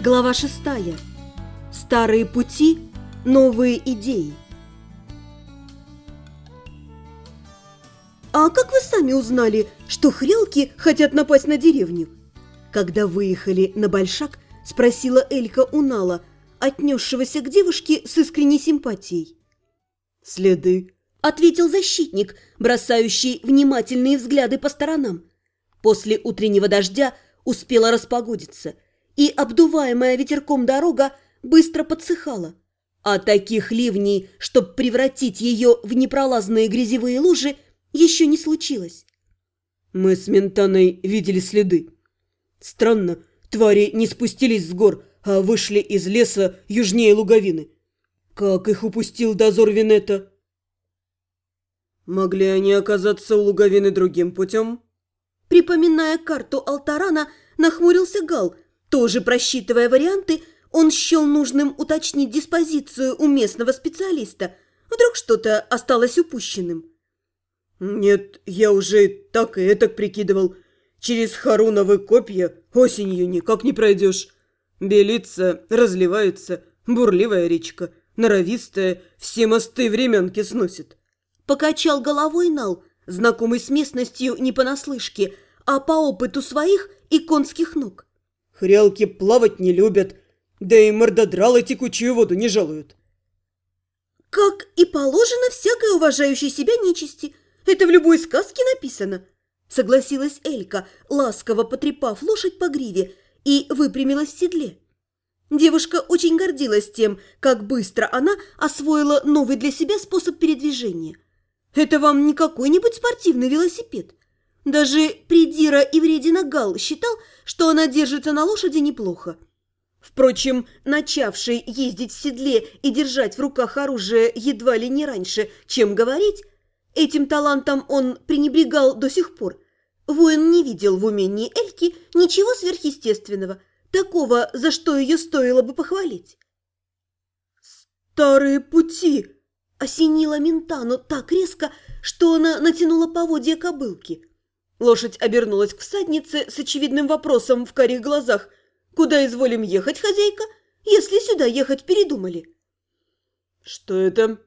Глава шестая. Старые пути, новые идеи. «А как вы сами узнали, что хрелки хотят напасть на деревню?» Когда выехали на Большак, спросила Элька у Нала, отнесшегося к девушке с искренней симпатией. «Следы», — ответил защитник, бросающий внимательные взгляды по сторонам. После утреннего дождя успела распогодиться – и обдуваемая ветерком дорога быстро подсыхала. А таких ливней, чтобы превратить ее в непролазные грязевые лужи, еще не случилось. Мы с Ментаной видели следы. Странно, твари не спустились с гор, а вышли из леса южнее луговины. Как их упустил дозор Винета? Могли они оказаться у луговины другим путем? Припоминая карту Алтарана, нахмурился Гал – тоже просчитывая варианты, он счел нужным уточнить диспозицию у местного специалиста. Вдруг что-то осталось упущенным. «Нет, я уже так и этак прикидывал. Через Харуновы копья осенью никак не пройдешь. Белится, разливается, бурливая речка, норовистая, все мосты временки сносит». Покачал головой Нал, знакомый с местностью не понаслышке, а по опыту своих и конских ног. Хрялки плавать не любят, да и мордодралы текучую воду не жалуют. Как и положено всякой уважающей себя нечисти. Это в любой сказке написано. Согласилась Элька, ласково потрепав лошадь по гриве и выпрямилась в седле. Девушка очень гордилась тем, как быстро она освоила новый для себя способ передвижения. Это вам не какой-нибудь спортивный велосипед. Даже Придира и Вредина Гал считал, что она держится на лошади неплохо. Впрочем, начавший ездить в седле и держать в руках оружие едва ли не раньше, чем говорить, этим талантом он пренебрегал до сих пор. Воин не видел в умении Эльки ничего сверхъестественного, такого, за что ее стоило бы похвалить. «Старые пути!» осенила Ментану так резко, что она натянула поводья кобылки – Лошадь обернулась к всаднице с очевидным вопросом в карих глазах. «Куда изволим ехать, хозяйка, если сюда ехать передумали?» «Что это?»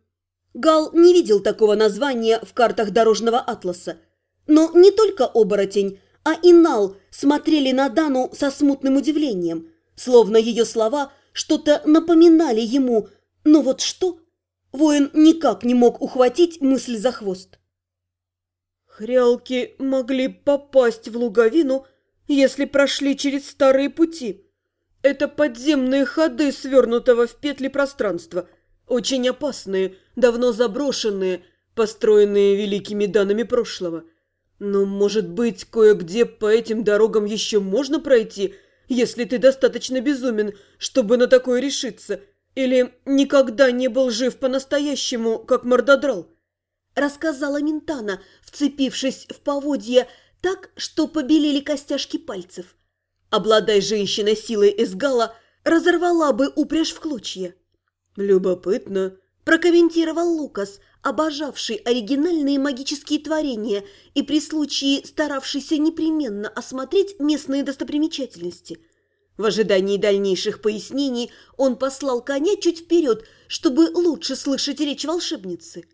Гал не видел такого названия в картах дорожного атласа. Но не только оборотень, а и Нал смотрели на Дану со смутным удивлением, словно ее слова что-то напоминали ему. Но вот что? Воин никак не мог ухватить мысль за хвост. Хрялки могли попасть в луговину, если прошли через старые пути. Это подземные ходы свернутого в петли пространства, очень опасные, давно заброшенные, построенные великими данными прошлого. Но, может быть, кое-где по этим дорогам еще можно пройти, если ты достаточно безумен, чтобы на такое решиться, или никогда не был жив по-настоящему, как мордодрал рассказала Ментана, вцепившись в поводье так, что побелели костяшки пальцев. Обладая женщина силой Эсгала, разорвала бы упряжь в клочья. «Любопытно», – прокомментировал Лукас, обожавший оригинальные магические творения и при случае старавшийся непременно осмотреть местные достопримечательности. В ожидании дальнейших пояснений он послал коня чуть вперед, чтобы лучше слышать речь волшебницы.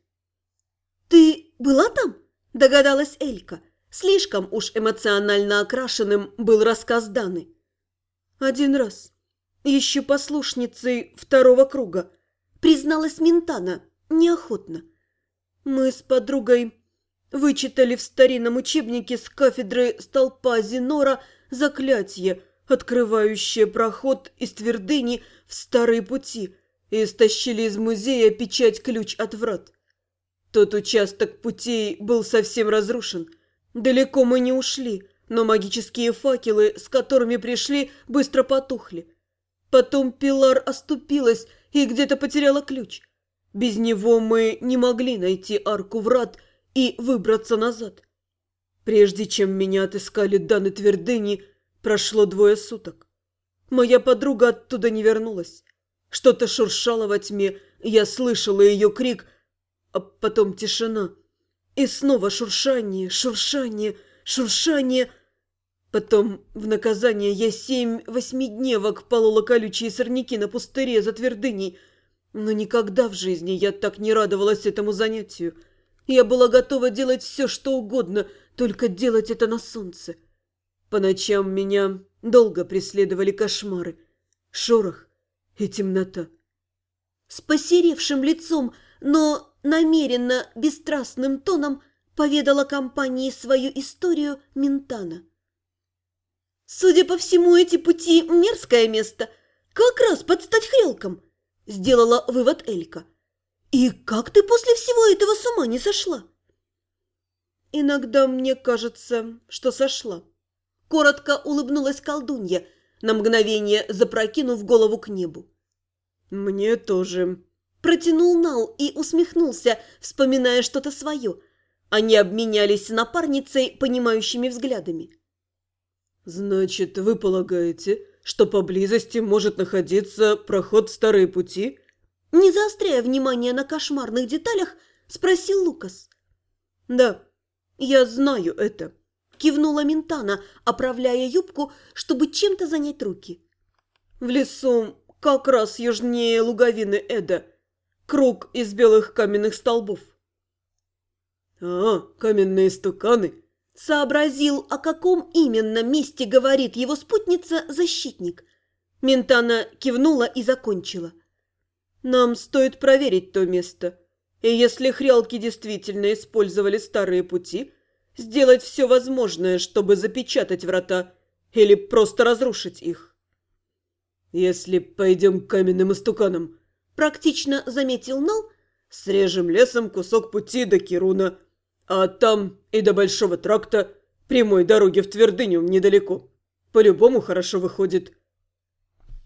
«Ты была там?» – догадалась Элька. Слишком уж эмоционально окрашенным был рассказ Даны. «Один раз. Еще послушницей второго круга», – призналась Ментана неохотно. «Мы с подругой вычитали в старинном учебнике с кафедры столпа Зинора заклятие, открывающее проход из твердыни в старые пути, и стащили из музея печать-ключ от врат. Тот участок путей был совсем разрушен. Далеко мы не ушли, но магические факелы, с которыми пришли, быстро потухли. Потом Пилар оступилась и где-то потеряла ключ. Без него мы не могли найти арку врат и выбраться назад. Прежде чем меня отыскали Даны Твердыни, прошло двое суток. Моя подруга оттуда не вернулась. Что-то шуршало во тьме, я слышала ее крик – а потом тишина. И снова шуршание, шуршание, шуршание. Потом в наказание я семь восьмидневок полола колючие сорняки на пустыре за твердыней, но никогда в жизни я так не радовалась этому занятию. Я была готова делать все, что угодно, только делать это на солнце. По ночам меня долго преследовали кошмары, шорох и темнота. С посеревшим лицом, но намеренно бесстрастным тоном поведала компании свою историю Ментана. «Судя по всему, эти пути – мерзкое место, как раз под стать хрелком», – сделала вывод Элька. «И как ты после всего этого с ума не сошла?» «Иногда мне кажется, что сошла». Коротко улыбнулась колдунья, на мгновение запрокинув голову к небу. «Мне тоже». Протянул Нал и усмехнулся, вспоминая что-то свое. Они обменялись с напарницей понимающими взглядами. «Значит, вы полагаете, что поблизости может находиться проход в старые пути?» Не заостряя внимание на кошмарных деталях, спросил Лукас. «Да, я знаю это», – кивнула Ментана, оправляя юбку, чтобы чем-то занять руки. «В лесу как раз южнее луговины Эда. Круг из белых каменных столбов». «А, каменные стуканы!» Сообразил, о каком именно месте говорит его спутница-защитник. Ментана кивнула и закончила. «Нам стоит проверить то место. И если хрялки действительно использовали старые пути, сделать все возможное, чтобы запечатать врата или просто разрушить их». «Если пойдем к каменным истуканам», – практично заметил Нал, – «срежем лесом кусок пути до Кируна» А там и до Большого тракта прямой дороги в Твердыню недалеко. По-любому хорошо выходит.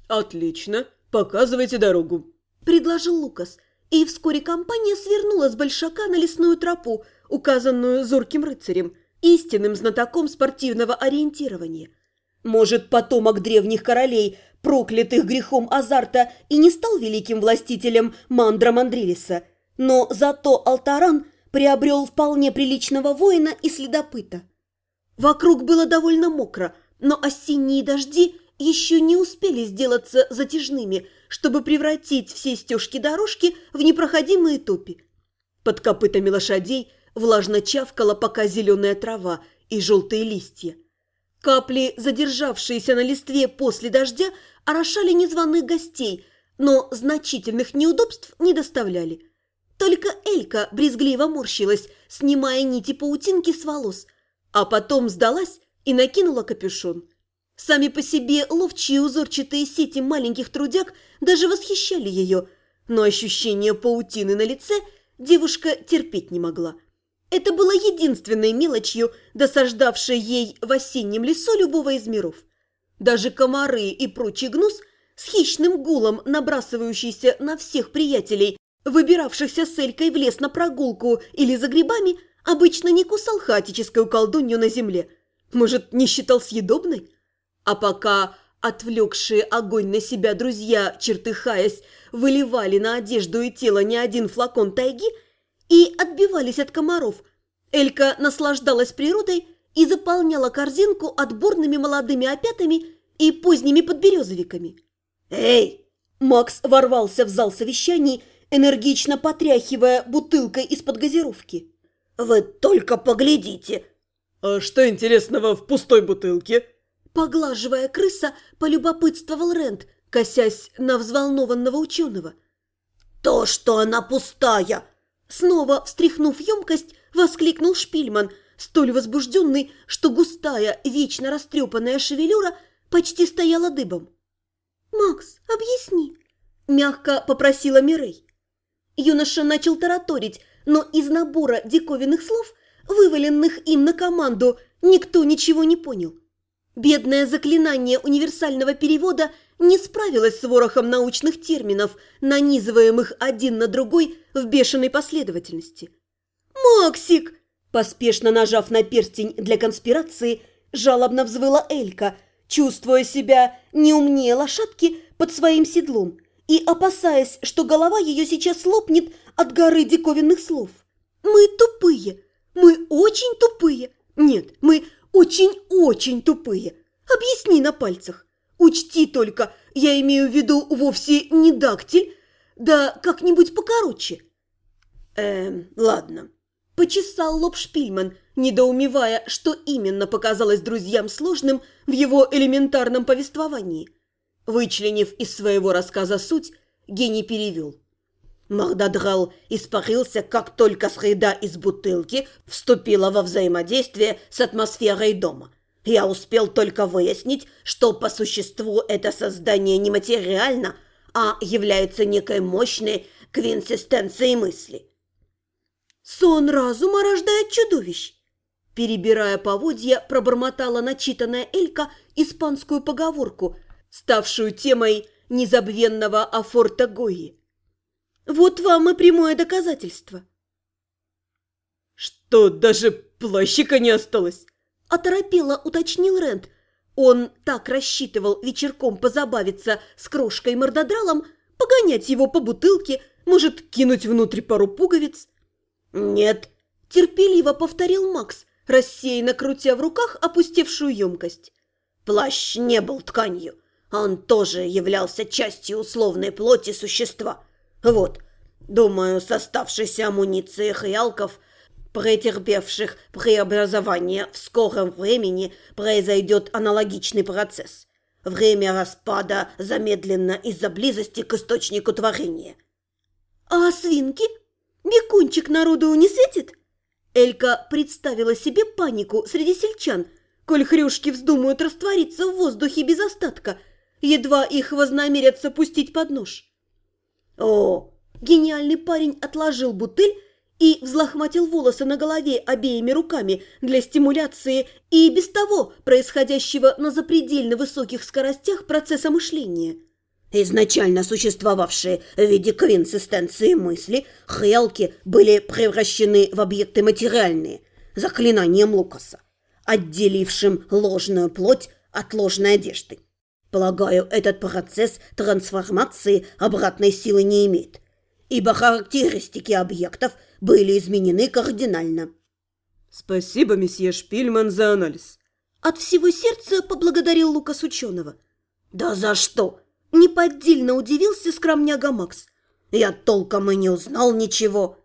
Отлично, показывайте дорогу. Предложил Лукас, и вскоре компания свернула с Большака на лесную тропу, указанную зорким рыцарем, истинным знатоком спортивного ориентирования. Может, потомок древних королей, проклятых грехом азарта, и не стал великим властителем Мандра Мандрилиса, но зато Алтаран – приобрел вполне приличного воина и следопыта. Вокруг было довольно мокро, но осенние дожди еще не успели сделаться затяжными, чтобы превратить все стежки-дорожки в непроходимые топи. Под копытами лошадей влажно чавкала пока зеленая трава и желтые листья. Капли, задержавшиеся на листве после дождя, орошали незваных гостей, но значительных неудобств не доставляли – только Элька брезгливо морщилась, снимая нити паутинки с волос, а потом сдалась и накинула капюшон. Сами по себе ловчие узорчатые сети маленьких трудяг даже восхищали ее, но ощущение паутины на лице девушка терпеть не могла. Это было единственной мелочью, досаждавшей ей в осеннем лесу любого из миров. Даже комары и прочий гнус с хищным гулом, набрасывающийся на всех приятелей, выбиравшихся с Элькой в лес на прогулку или за грибами, обычно не кусал хаотическую колдунью на земле. Может, не считал съедобной? А пока отвлекшие огонь на себя друзья, чертыхаясь, выливали на одежду и тело не один флакон тайги и отбивались от комаров, Элька наслаждалась природой и заполняла корзинку отборными молодыми опятами и поздними подберезовиками. «Эй!» Макс ворвался в зал совещаний энергично потряхивая бутылкой из-под газировки. «Вы только поглядите!» «А что интересного в пустой бутылке?» Поглаживая крыса, полюбопытствовал Рент, косясь на взволнованного ученого. «То, что она пустая!» Снова встряхнув емкость, воскликнул Шпильман, столь возбужденный, что густая, вечно растрепанная шевелюра почти стояла дыбом. «Макс, объясни!» – мягко попросила Мирей. Юноша начал тараторить, но из набора диковинных слов, вываленных им на команду, никто ничего не понял. Бедное заклинание универсального перевода не справилось с ворохом научных терминов, нанизываемых один на другой в бешеной последовательности. «Максик!» Поспешно нажав на перстень для конспирации, жалобно взвыла Элька, чувствуя себя не умнее лошадки под своим седлом – и опасаясь, что голова ее сейчас лопнет от горы диковинных слов. «Мы тупые! Мы очень тупые! Нет, мы очень-очень тупые. Объясни на пальцах. Учти только, я имею в виду вовсе не дактиль, да как-нибудь покороче. Эм, ладно. Почесал лоб Шпильман, недоумевая, что именно показалось друзьям сложным в его элементарном повествовании. Вычленив из своего рассказа суть, гений перевел. Мордодрал испарился, как только среда из бутылки вступила во взаимодействие с атмосферой дома. Я успел только выяснить, что по существу это создание не материально, а является некой мощной квинсистенцией мысли. «Сон разума рождает чудовищ!» Перебирая поводья, пробормотала начитанная Элька испанскую поговорку, ставшую темой незабвенного Афорта Гои. Вот вам и прямое доказательство. Что, даже плащика не осталось? Оторопело уточнил Рент. Он так рассчитывал вечерком позабавиться с крошкой-мордодралом, погонять его по бутылке, может, кинуть внутрь пару пуговиц. «Нет», – терпеливо повторил Макс, рассеянно крутя в руках опустевшую емкость. «Плащ не был тканью. Он тоже являлся частью условной плоти существа. Вот, думаю, с оставшейся амуницией хиалков, претерпевших преобразование, в скором времени произойдет аналогичный процесс. Время распада замедлено из-за близости к источнику творения. «А свинки? Бекунчик народу не светит?» Элька представила себе панику среди сельчан, коль хрюшки вздумают раствориться в воздухе без остатка, едва их вознамерятся пустить под нож. «О!» Гениальный парень отложил бутыль и взлохматил волосы на голове обеими руками для стимуляции и без того происходящего на запредельно высоких скоростях процесса мышления. Изначально существовавшие в виде квинсистенции мысли, хрелки были превращены в объекты материальные, заклинанием Лукаса, отделившим ложную плоть от ложной одежды. Полагаю, этот процесс трансформации обратной силы не имеет, ибо характеристики объектов были изменены кардинально. Спасибо, месье Шпильман, за анализ. От всего сердца поблагодарил Лукас ученого. Да за что? Неподдельно удивился скромняга Макс. Я толком и не узнал ничего.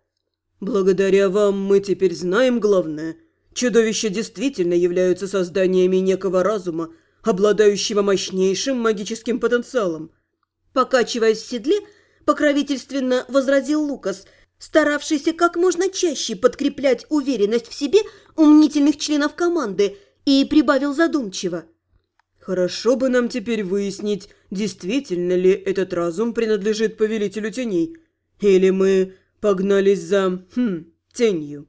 Благодаря вам мы теперь знаем главное. Чудовища действительно являются созданиями некого разума, обладающего мощнейшим магическим потенциалом. Покачиваясь в седле, покровительственно возразил Лукас, старавшийся как можно чаще подкреплять уверенность в себе умнительных членов команды, и прибавил задумчиво. «Хорошо бы нам теперь выяснить, действительно ли этот разум принадлежит повелителю теней, или мы погнались за... хм, тенью».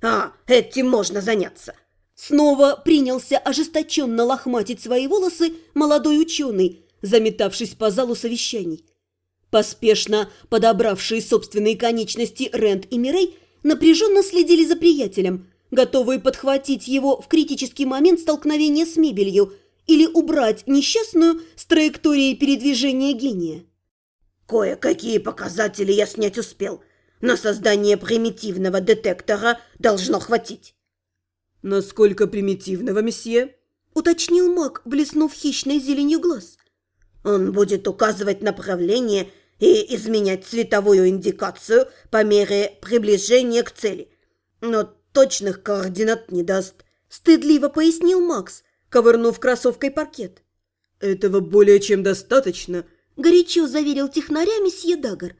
«А, этим можно заняться!» Снова принялся ожесточенно лохматить свои волосы молодой ученый, заметавшись по залу совещаний. Поспешно подобравшие собственные конечности Рент и Мирей напряженно следили за приятелем, готовые подхватить его в критический момент столкновения с мебелью или убрать несчастную с траектории передвижения гения. «Кое-какие показатели я снять успел. На создание примитивного детектора должно хватить». «Насколько примитивного, месье?» – уточнил маг, блеснув хищной зеленью глаз. «Он будет указывать направление и изменять цветовую индикацию по мере приближения к цели, но точных координат не даст», – стыдливо пояснил Макс, ковырнув кроссовкой паркет. «Этого более чем достаточно», – горячо заверил технаря месье Дагар.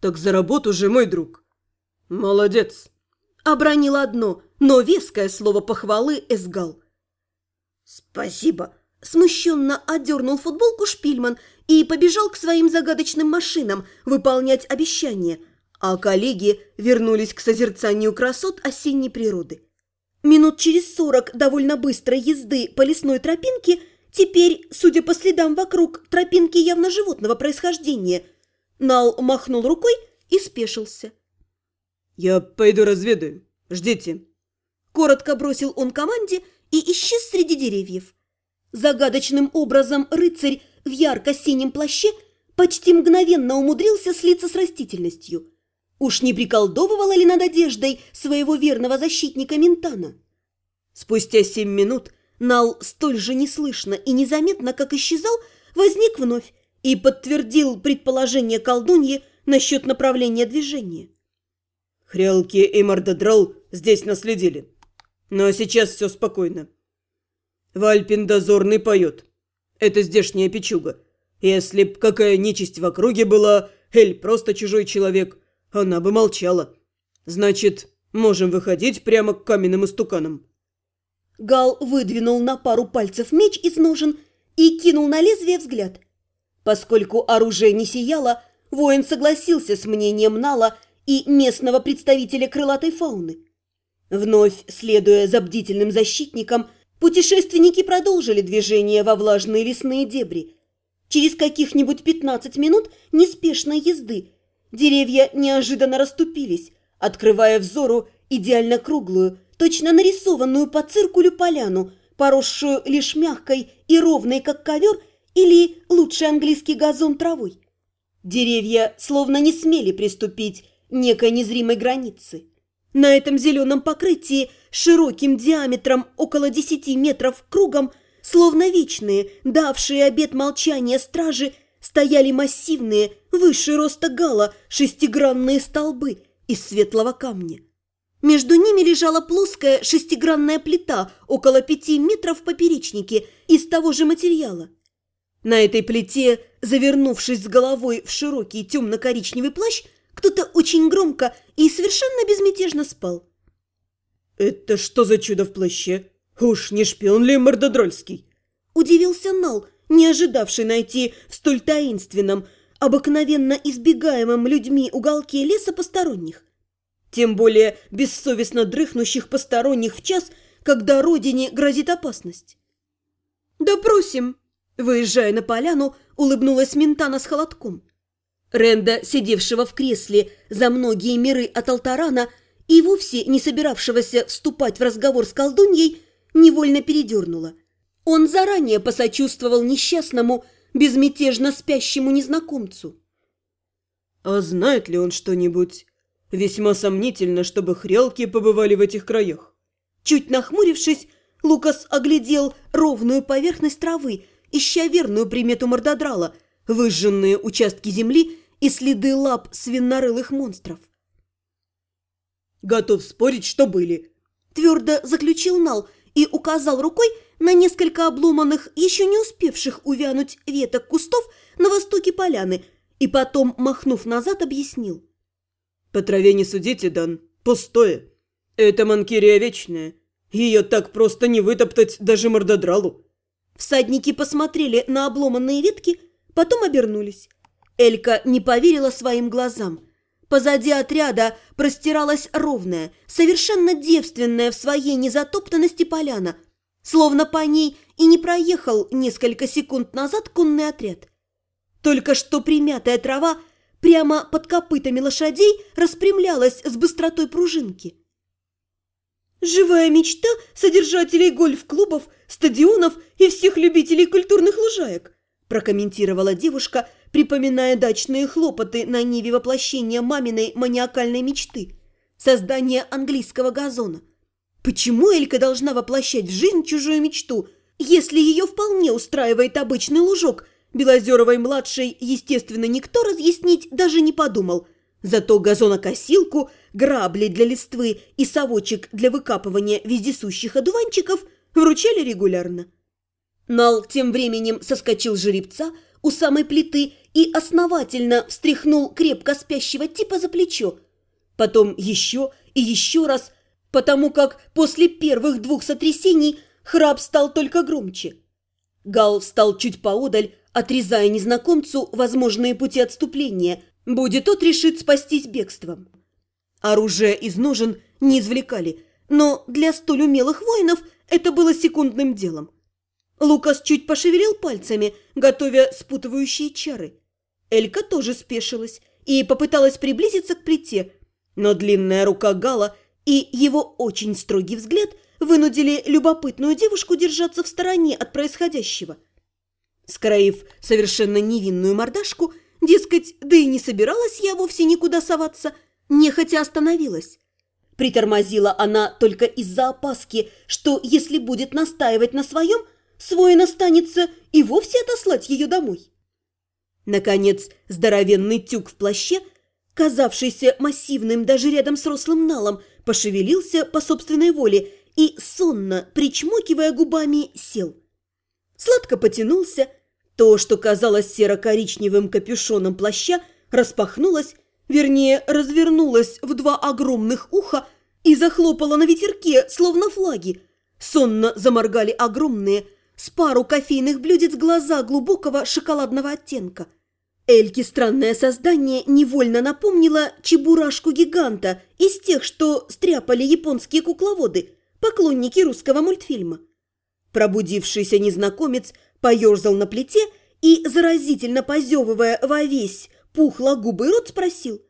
«Так за работу же, мой друг». «Молодец», Обронил одно, но веское слово похвалы Эсгал. «Спасибо!» Смущенно одернул футболку Шпильман и побежал к своим загадочным машинам выполнять обещания, а коллеги вернулись к созерцанию красот осенней природы. Минут через сорок довольно быстрой езды по лесной тропинке, теперь, судя по следам вокруг, тропинки явно животного происхождения, Нал махнул рукой и спешился. «Я пойду разведаю. Ждите». Коротко бросил он команде и исчез среди деревьев. Загадочным образом рыцарь в ярко-синем плаще почти мгновенно умудрился слиться с растительностью. Уж не приколдовывала ли над одеждой своего верного защитника Ментана? Спустя семь минут Нал столь же неслышно и незаметно, как исчезал, возник вновь и подтвердил предположение колдуньи насчет направления движения. Хрялки и Мордодрал здесь наследили. Но сейчас все спокойно. Вальпин дозорный поет. Это здешняя печуга. Если б какая нечисть в округе была, Эль просто чужой человек, она бы молчала. Значит, можем выходить прямо к каменным истуканам. Гал выдвинул на пару пальцев меч из ножен и кинул на лезвие взгляд. Поскольку оружие не сияло, воин согласился с мнением Нала и местного представителя крылатой фауны. Вновь, следуя за бдительным защитником, путешественники продолжили движение во влажные лесные дебри. Через каких-нибудь 15 минут неспешной езды деревья неожиданно расступились, открывая взору идеально круглую, точно нарисованную по циркулю поляну, поросшую лишь мягкой и ровной, как ковер, или лучший английский газон травой. Деревья словно не смели приступить некой незримой границы. На этом зеленом покрытии широким диаметром около десяти метров кругом, словно вечные, давшие обет молчания стражи, стояли массивные, выше роста гала, шестигранные столбы из светлого камня. Между ними лежала плоская шестигранная плита около пяти метров в поперечнике из того же материала. На этой плите, завернувшись с головой в широкий темно-коричневый плащ, кто-то очень громко и совершенно безмятежно спал. «Это что за чудо в плаще? Уж не шпион ли Мордодрольский?» Удивился Нал, не ожидавший найти в столь таинственном, обыкновенно избегаемом людьми уголке леса посторонних тем более бессовестно дрыхнущих посторонних в час, когда родине грозит опасность. «Допросим!» Выезжая на поляну, улыбнулась Ментана с холодком. Ренда, сидевшего в кресле за многие миры от Алтарана и вовсе не собиравшегося вступать в разговор с колдуньей, невольно передернула. Он заранее посочувствовал несчастному, безмятежно спящему незнакомцу. «А знает ли он что-нибудь Весьма сомнительно, чтобы хрелки побывали в этих краях. Чуть нахмурившись, Лукас оглядел ровную поверхность травы, ища верную примету мордодрала, выжженные участки земли и следы лап свинорылых монстров. «Готов спорить, что были», – твердо заключил Нал и указал рукой на несколько обломанных, еще не успевших увянуть веток кустов на востоке поляны, и потом, махнув назад, объяснил – по траве не судите, Дан. Пустое. Это манкирия вечная. Ее так просто не вытоптать даже мордодралу. Всадники посмотрели на обломанные ветки, потом обернулись. Элька не поверила своим глазам. Позади отряда простиралась ровная, совершенно девственная в своей незатоптанности поляна, словно по ней и не проехал несколько секунд назад конный отряд. Только что примятая трава прямо под копытами лошадей распрямлялась с быстротой пружинки. «Живая мечта содержателей гольф-клубов, стадионов и всех любителей культурных лужаек», прокомментировала девушка, припоминая дачные хлопоты на ниве воплощения маминой маниакальной мечты – создание английского газона. Почему Элька должна воплощать в жизнь чужую мечту, если ее вполне устраивает обычный лужок – Белозеровой-младшей, естественно, никто разъяснить даже не подумал. Зато газонокосилку, грабли для листвы и совочек для выкапывания вездесущих одуванчиков вручали регулярно. Нал тем временем соскочил жеребца у самой плиты и основательно встряхнул крепко спящего типа за плечо. Потом еще и еще раз, потому как после первых двух сотрясений храп стал только громче. Гал встал чуть поодаль, отрезая незнакомцу возможные пути отступления, будет тот решит спастись бегством. Оружие из ножен не извлекали, но для столь умелых воинов это было секундным делом. Лукас чуть пошевелил пальцами, готовя спутывающие чары. Элька тоже спешилась и попыталась приблизиться к плите, но длинная рука Гала и его очень строгий взгляд вынудили любопытную девушку держаться в стороне от происходящего – Скроив совершенно невинную мордашку, дескать, да и не собиралась я вовсе никуда соваться, нехотя остановилась. Притормозила она только из-за опаски, что если будет настаивать на своем, свой останется и вовсе отослать ее домой. Наконец, здоровенный тюк в плаще, казавшийся массивным даже рядом с рослым налом, пошевелился по собственной воле и, сонно, причмокивая губами, сел. Сладко потянулся, то, что казалось серо-коричневым капюшоном плаща, распахнулось, вернее, развернулось в два огромных уха и захлопало на ветерке, словно флаги. Сонно заморгали огромные, с пару кофейных блюдец глаза глубокого шоколадного оттенка. Эльке странное создание невольно напомнило чебурашку-гиганта из тех, что стряпали японские кукловоды, поклонники русского мультфильма. Пробудившийся незнакомец поерзал на плите и, заразительно позевывая во весь пухло губы рот, спросил –